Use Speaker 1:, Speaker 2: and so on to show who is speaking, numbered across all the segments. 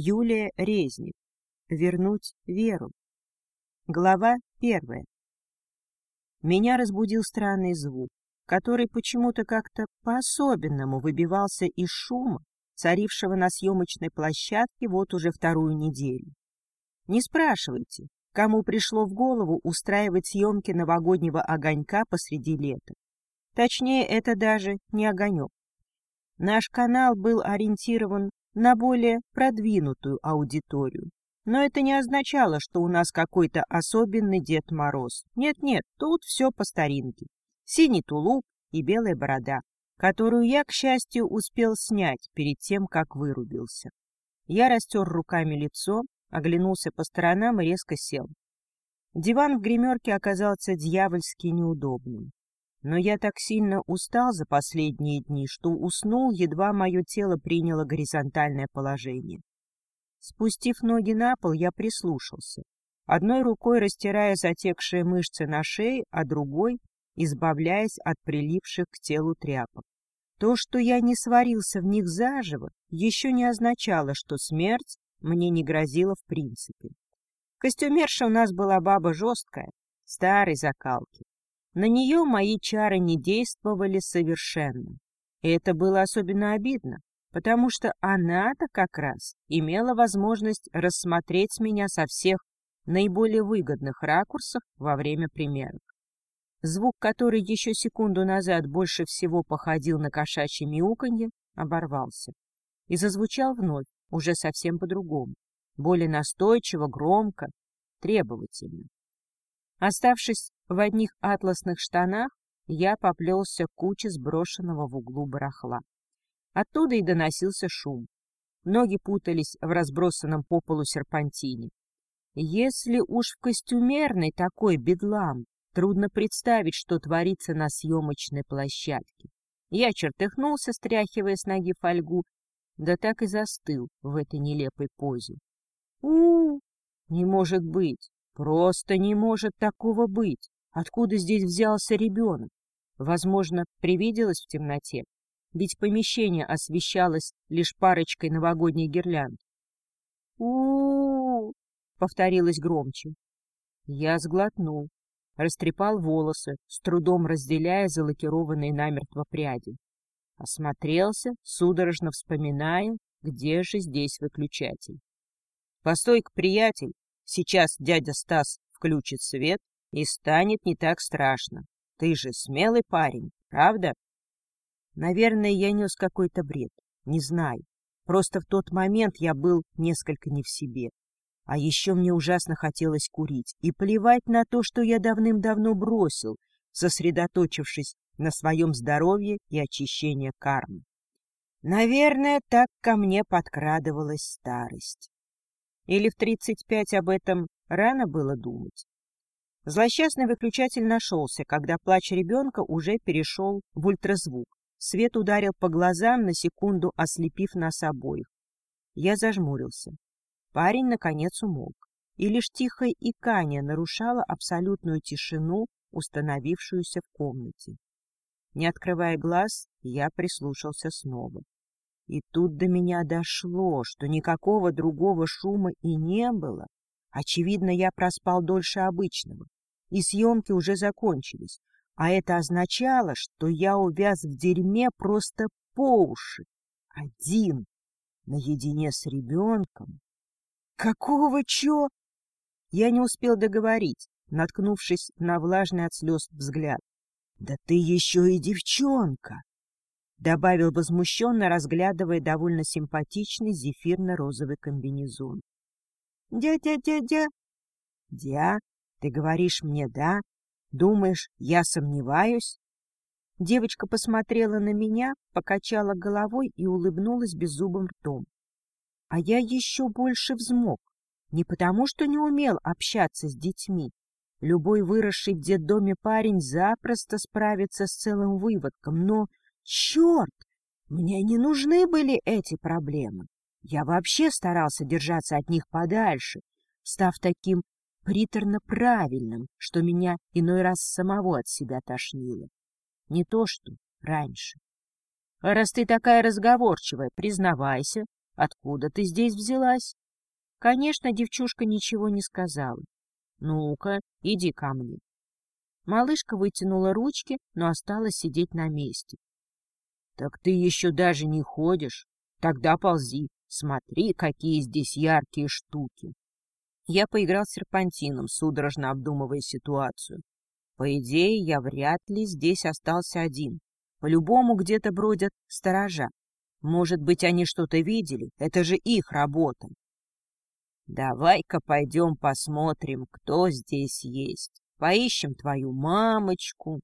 Speaker 1: Юлия Резник. Вернуть веру. Глава первая. Меня разбудил странный звук, который почему-то как-то по-особенному выбивался из шума, царившего на съемочной площадке вот уже вторую неделю. Не спрашивайте, кому пришло в голову устраивать съемки новогоднего огонька посреди лета. Точнее, это даже не огонек. Наш канал был ориентирован на более продвинутую аудиторию. Но это не означало, что у нас какой-то особенный Дед Мороз. Нет-нет, тут все по старинке. Синий тулуп и белая борода, которую я, к счастью, успел снять перед тем, как вырубился. Я растер руками лицо, оглянулся по сторонам и резко сел. Диван в гримерке оказался дьявольски неудобным. Но я так сильно устал за последние дни, что уснул, едва мое тело приняло горизонтальное положение. Спустив ноги на пол, я прислушался, одной рукой растирая затекшие мышцы на шее, а другой избавляясь от прилипших к телу тряпок. То, что я не сварился в них заживо, еще не означало, что смерть мне не грозила в принципе. Костюмерша у нас была баба жесткая, старой закалки. На нее мои чары не действовали совершенно. И это было особенно обидно, потому что она-то как раз имела возможность рассмотреть меня со всех наиболее выгодных ракурсов во время примерок. Звук, который еще секунду назад больше всего походил на кошачье мяуканье, оборвался и зазвучал вновь, уже совсем по-другому, более настойчиво, громко, требовательно. Оставшись в одних атласных штанах, я поплелся к куче сброшенного в углу барахла. Оттуда и доносился шум. Ноги путались в разбросанном по полу серпантине. Если уж в костюмерной такой бедлам, трудно представить, что творится на съемочной площадке. Я чертыхнулся, стряхивая с ноги фольгу, да так и застыл в этой нелепой позе. у, -у, -у Не может быть! Просто не может такого быть! Откуда здесь взялся ребенок? Возможно, привиделось в темноте, ведь помещение освещалось лишь парочкой новогодних гирлянд. -у, -у повторилось громче. Я сглотнул, растрепал волосы, с трудом разделяя залакированные намертво пряди. Осмотрелся, судорожно вспоминая, где же здесь выключатель. — Постой-ка, приятель, сейчас дядя Стас включит свет, и станет не так страшно. Ты же смелый парень, правда? Наверное, я нес какой-то бред, не знаю. Просто в тот момент я был несколько не в себе. А еще мне ужасно хотелось курить и плевать на то, что я давным-давно бросил, сосредоточившись на своем здоровье и очищении кармы. Наверное, так ко мне подкрадывалась старость. Или в тридцать пять об этом рано было думать. Злосчастный выключатель нашелся, когда плач ребенка уже перешел в ультразвук. Свет ударил по глазам, на секунду ослепив нас обоих. Я зажмурился. Парень, наконец, умолк, и лишь тихое икание нарушало абсолютную тишину, установившуюся в комнате. Не открывая глаз, я прислушался снова. И тут до меня дошло, что никакого другого шума и не было. Очевидно, я проспал дольше обычного, и съемки уже закончились, а это означало, что я увяз в дерьме просто по уши, один, наедине с ребенком. Какого чё? Я не успел договорить, наткнувшись на влажный от слез взгляд. «Да ты еще и девчонка!» — добавил возмущенно, разглядывая довольно симпатичный зефирно-розовый комбинезон. «Дя-дя-дя-дя!» «Дя, ты говоришь мне «да»? Думаешь, я сомневаюсь?» Девочка посмотрела на меня, покачала головой и улыбнулась беззубым ртом. А я еще больше взмок. Не потому, что не умел общаться с детьми, Любой выросший в детдоме парень запросто справится с целым выводком, но, черт, мне не нужны были эти проблемы. Я вообще старался держаться от них подальше, став таким приторно правильным, что меня иной раз самого от себя тошнило. Не то что раньше. А раз ты такая разговорчивая, признавайся, Откуда ты здесь взялась? Конечно, девчушка ничего не сказала. Ну-ка, иди ко мне. Малышка вытянула ручки, но осталась сидеть на месте. — Так ты еще даже не ходишь? Тогда ползи. Смотри, какие здесь яркие штуки. Я поиграл с серпантином, судорожно обдумывая ситуацию. По идее, я вряд ли здесь остался один. По-любому где-то бродят сторожа. Может быть, они что-то видели? Это же их работа. Давай-ка пойдем посмотрим, кто здесь есть. Поищем твою мамочку.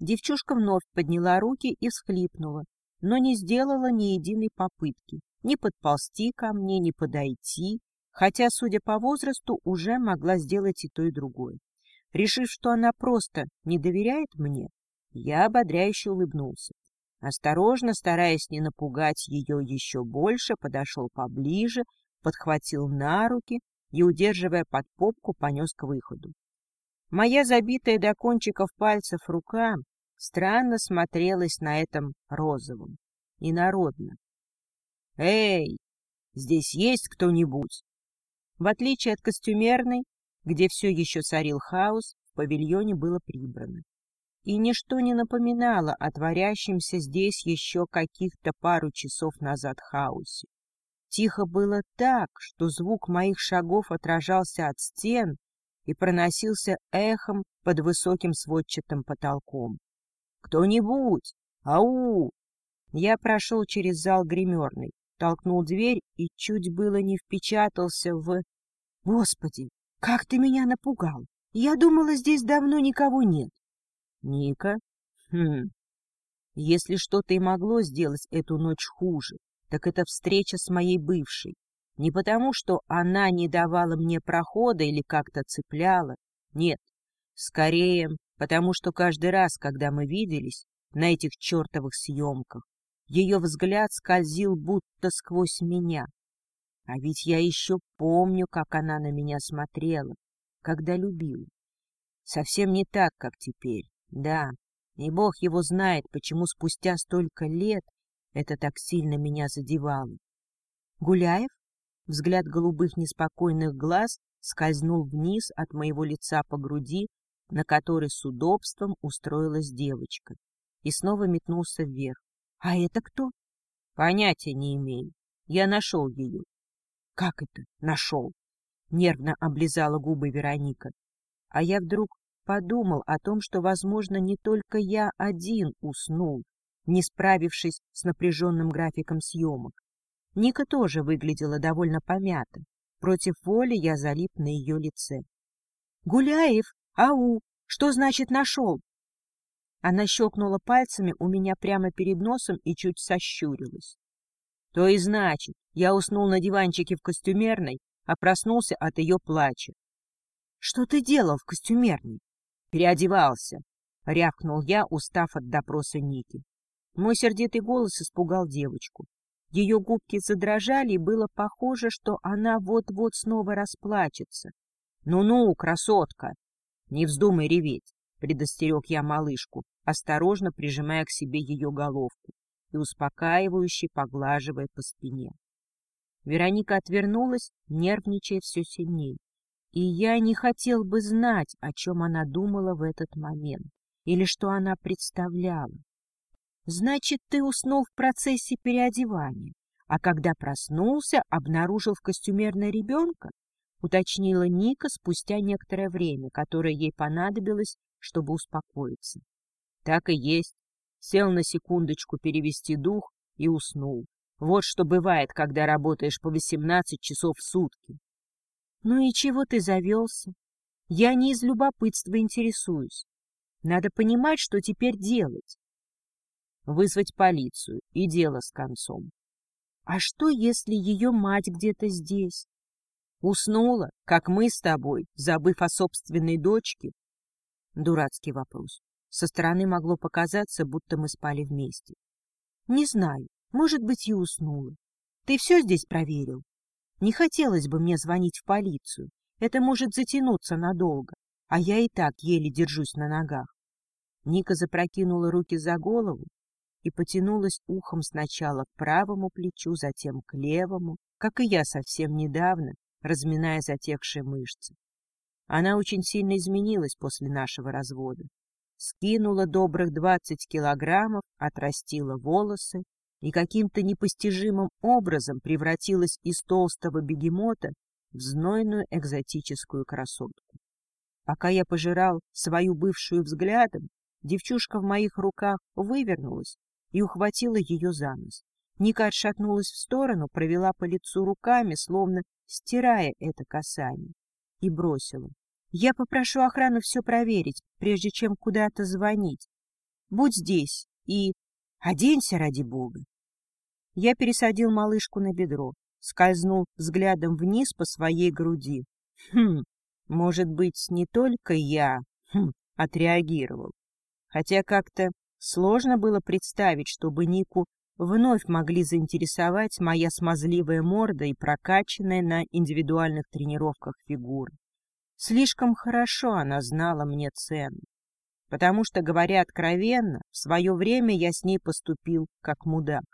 Speaker 1: Девчушка вновь подняла руки и всхлипнула, но не сделала ни единой попытки ни подползти ко мне, ни подойти, хотя, судя по возрасту, уже могла сделать и то, и другое. Решив, что она просто не доверяет мне, я ободряюще улыбнулся. Осторожно, стараясь не напугать ее еще больше, подошел поближе, подхватил на руки и, удерживая под попку, понес к выходу. Моя забитая до кончиков пальцев рука странно смотрелась на этом розовом, инородно. «Эй, здесь есть кто-нибудь?» В отличие от костюмерной, где все еще царил хаос, в павильоне было прибрано. И ничто не напоминало о творящемся здесь еще каких-то пару часов назад хаосе. Тихо было так, что звук моих шагов отражался от стен и проносился эхом под высоким сводчатым потолком. «Кто-нибудь! Ау!» Я прошел через зал гримерной, толкнул дверь и чуть было не впечатался в... Господи, как ты меня напугал! Я думала, здесь давно никого нет. Ника? Хм... Если что-то и могло сделать эту ночь хуже, так это встреча с моей бывшей. Не потому, что она не давала мне прохода или как-то цепляла. Нет, скорее, потому что каждый раз, когда мы виделись на этих чертовых съемках, ее взгляд скользил будто сквозь меня. А ведь я еще помню, как она на меня смотрела, когда любила. Совсем не так, как теперь, да. И бог его знает, почему спустя столько лет это так сильно меня задевало. Гуляев? Взгляд голубых неспокойных глаз скользнул вниз от моего лица по груди, на которой с удобством устроилась девочка, и снова метнулся вверх. А это кто? Понятия не имею. Я нашел ее. Как это нашел? Нервно облизала губы Вероника. А я вдруг подумал о том, что, возможно, не только я один уснул, не справившись с напряженным графиком съемок. Ника тоже выглядела довольно помято. Против воли я залип на ее лице. — Гуляев! Ау! Что значит нашел? Она щелкнула пальцами у меня прямо перед носом и чуть сощурилась. То и значит, я уснул на диванчике в костюмерной, а проснулся от ее плача. — Что ты делал в костюмерной? — Переодевался, — рявкнул я, устав от допроса Ники. Мой сердитый голос испугал девочку. Ее губки задрожали, и было похоже, что она вот-вот снова расплачется. «Ну — Ну-ну, красотка! Не вздумай реветь, — предостерег я малышку, осторожно прижимая к себе ее головку и успокаивающе поглаживая по спине. Вероника отвернулась, нервничая все сильней. И я не хотел бы знать, о чем она думала в этот момент, или что она представляла. Значит, ты уснул в процессе переодевания, а когда проснулся, обнаружил в костюмерной ребенка? Уточнила Ника спустя некоторое время, которое ей понадобилось, чтобы успокоиться. Так и есть. Сел на секундочку перевести дух и уснул. Вот что бывает, когда работаешь по восемнадцать часов в сутки. Ну и чего ты завелся? Я не из любопытства интересуюсь. Надо понимать, что теперь делать. Вызвать полицию, и дело с концом. А что, если ее мать где-то здесь? Уснула, как мы с тобой, забыв о собственной дочке? Дурацкий вопрос. Со стороны могло показаться, будто мы спали вместе. Не знаю, может быть, и уснула. Ты все здесь проверил? Не хотелось бы мне звонить в полицию. Это может затянуться надолго, а я и так еле держусь на ногах. Ника запрокинула руки за голову и потянулась ухом сначала к правому плечу, затем к левому, как и я совсем недавно, разминая затекшие мышцы. Она очень сильно изменилась после нашего развода. Скинула добрых двадцать килограммов, отрастила волосы и каким-то непостижимым образом превратилась из толстого бегемота в знойную экзотическую красотку. Пока я пожирал свою бывшую взглядом, девчушка в моих руках вывернулась и ухватила ее за нос. Ника отшатнулась в сторону, провела по лицу руками, словно стирая это касание, и бросила. «Я попрошу охрану все проверить, прежде чем куда-то звонить. Будь здесь и оденься ради бога». Я пересадил малышку на бедро, скользнул взглядом вниз по своей груди. Хм, может быть, не только я хм, отреагировал. Хотя как-то сложно было представить, чтобы Нику вновь могли заинтересовать моя смазливая морда и прокачанная на индивидуальных тренировках фигура. Слишком хорошо она знала мне цену. Потому что, говоря откровенно, в свое время я с ней поступил как мудак.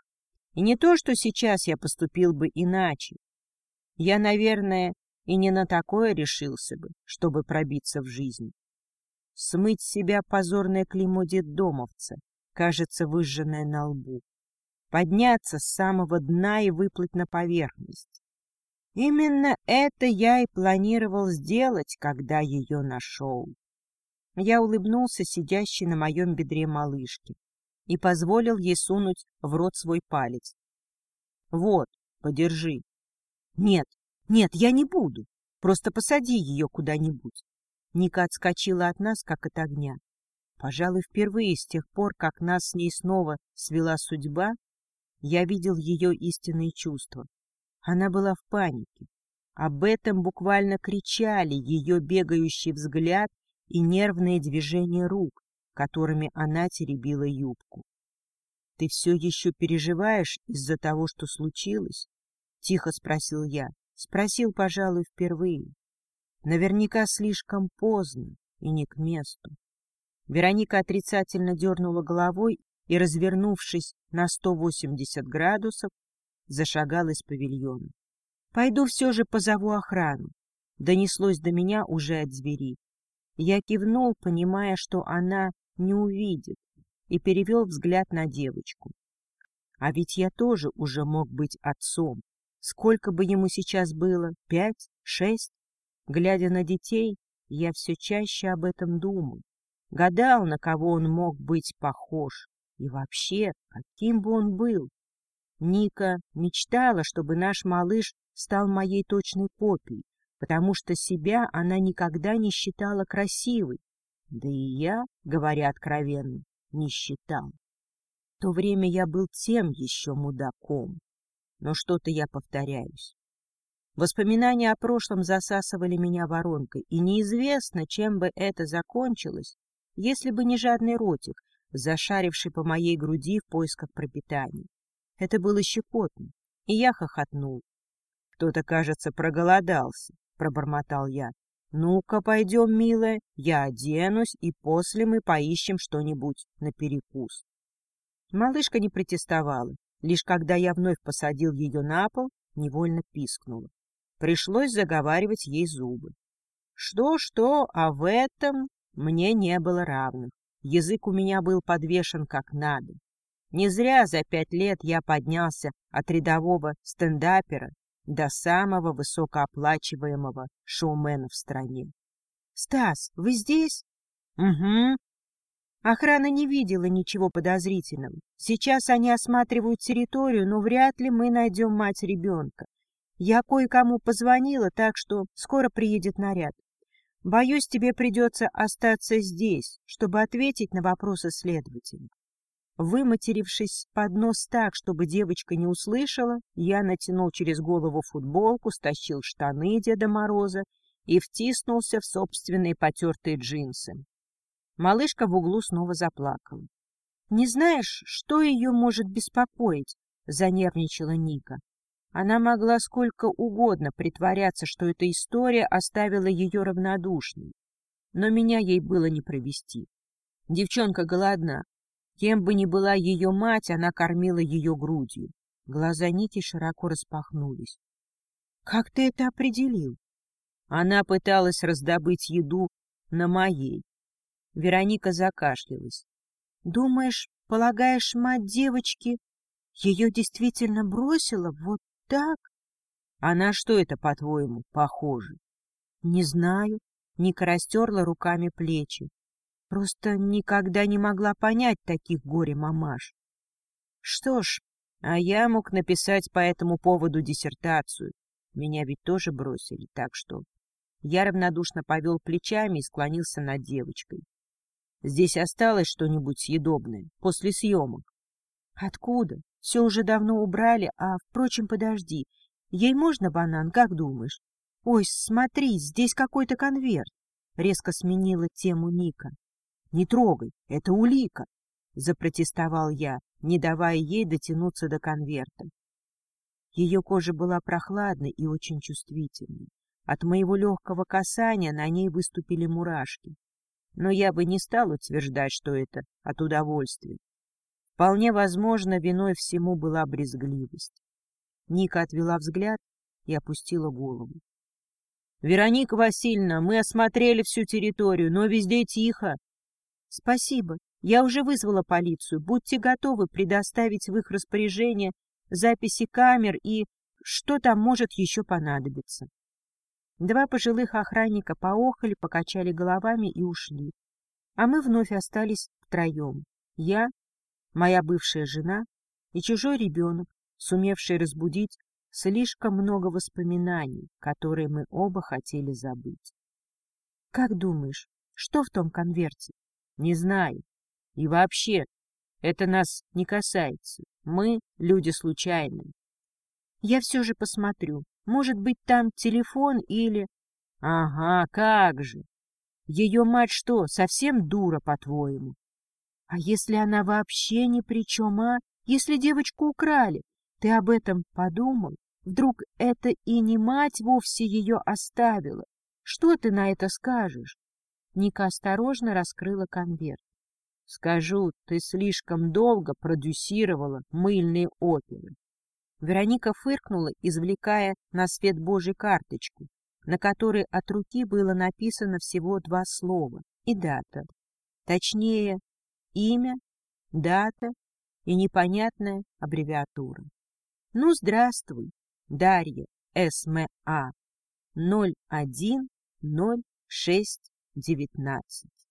Speaker 1: И не то, что сейчас я поступил бы иначе. Я, наверное, и не на такое решился бы, чтобы пробиться в жизнь. Смыть себя позорное клеймо детдомовца, кажется, выжженное на лбу. Подняться с самого дна и выплыть на поверхность. Именно это я и планировал сделать, когда ее нашел. Я улыбнулся сидящей на моем бедре малышке и позволил ей сунуть в рот свой палец. — Вот, подержи. — Нет, нет, я не буду. Просто посади ее куда-нибудь. Ника отскочила от нас, как от огня. Пожалуй, впервые с тех пор, как нас с ней снова свела судьба, я видел ее истинные чувства. Она была в панике. Об этом буквально кричали ее бегающий взгляд и нервные движения рук, которыми она теребила юбку. — Ты все еще переживаешь из-за того, что случилось? — тихо спросил я. Спросил, пожалуй, впервые. Наверняка слишком поздно и не к месту. Вероника отрицательно дернула головой и, развернувшись на 180 градусов, зашагала из павильона. «Пойду все же позову охрану», — донеслось до меня уже от двери. Я кивнул, понимая, что она не увидит, и перевел взгляд на девочку. А ведь я тоже уже мог быть отцом. Сколько бы ему сейчас было? Пять? Шесть? Глядя на детей, я все чаще об этом думал. Гадал, на кого он мог быть похож. И вообще, каким бы он был. Ника мечтала, чтобы наш малыш стал моей точной копией, потому что себя она никогда не считала красивой. Да и я, говоря откровенно, не считал. В то время я был тем еще мудаком. Но что-то я повторяюсь. Воспоминания о прошлом засасывали меня воронкой, и неизвестно, чем бы это закончилось, если бы не жадный ротик, зашаривший по моей груди в поисках пропитания. Это было щекотно, и я хохотнул. Кто-то, кажется, проголодался, — пробормотал я. «Ну-ка, пойдем, милая, я оденусь, и после мы поищем что-нибудь на перекус». Малышка не протестовала, лишь когда я вновь посадил ее на пол, невольно пискнула. Пришлось заговаривать ей зубы. Что-что, а в этом мне не было равных. Язык у меня был подвешен как надо. Не зря за пять лет я поднялся от рядового стендапера до самого высокооплачиваемого шоумена в стране. — Стас, вы здесь? — Угу. Охрана не видела ничего подозрительного. Сейчас они осматривают территорию, но вряд ли мы найдем мать ребенка. Я кое-кому позвонила, так что скоро приедет наряд. Боюсь, тебе придется остаться здесь, чтобы ответить на вопросы следователя. Выматерившись под нос так, чтобы девочка не услышала, я натянул через голову футболку, стащил штаны Деда Мороза и втиснулся в собственные потертые джинсы. Малышка в углу снова заплакала. — Не знаешь, что ее может беспокоить? — занервничала Ника. Она могла сколько угодно притворяться, что эта история оставила ее равнодушной. Но меня ей было не провести. Девчонка голодна. Кем бы ни была ее мать, она кормила ее грудью. Глаза Ники широко распахнулись. — Как ты это определил? Она пыталась раздобыть еду на моей. Вероника закашлялась. — Думаешь, полагаешь, мать девочки ее действительно бросила вот так? А на что это, по-твоему, похоже? Не знаю. Ника растерла руками плечи. Просто никогда не могла понять таких горе-мамаш. Что ж, а я мог написать по этому поводу диссертацию. Меня ведь тоже бросили, так что... Я равнодушно повел плечами и склонился над девочкой. Здесь осталось что-нибудь съедобное после съемок? Откуда? Все уже давно убрали, а, впрочем, подожди. Ей можно банан, как думаешь? Ой, смотри, здесь какой-то конверт. Резко сменила тему Ника. Не трогай, это улика, запротестовал я, не давая ей дотянуться до конверта. Ее кожа была прохладной и очень чувствительной. От моего легкого касания на ней выступили мурашки. Но я бы не стал утверждать, что это от удовольствия. Вполне возможно, виной всему была брезгливость. Ника отвела взгляд и опустила голову. — Вероника Васильевна, мы осмотрели всю территорию, но везде тихо. — Спасибо. Я уже вызвала полицию. Будьте готовы предоставить в их распоряжение записи камер и что там может еще понадобиться. Два пожилых охранника поохали, покачали головами и ушли. А мы вновь остались втроем. Я, моя бывшая жена и чужой ребенок, сумевший разбудить слишком много воспоминаний, которые мы оба хотели забыть. Как думаешь, что в том конверте? Не знаю. И вообще, это нас не касается. Мы люди случайные. Я все же посмотрю. Может быть, там телефон или... Ага, как же. Ее мать что, совсем дура, по-твоему? А если она вообще ни при чем, а? Если девочку украли? Ты об этом подумал? Вдруг это и не мать вовсе ее оставила? Что ты на это скажешь? Ника осторожно раскрыла конверт. Скажу, ты слишком долго продюсировала мыльные оперы. Вероника фыркнула, извлекая на свет Божий карточку, на которой от руки было написано всего два слова и дата. Точнее, имя, дата и непонятная аббревиатура. Ну, здравствуй, Дарья СМА 010619.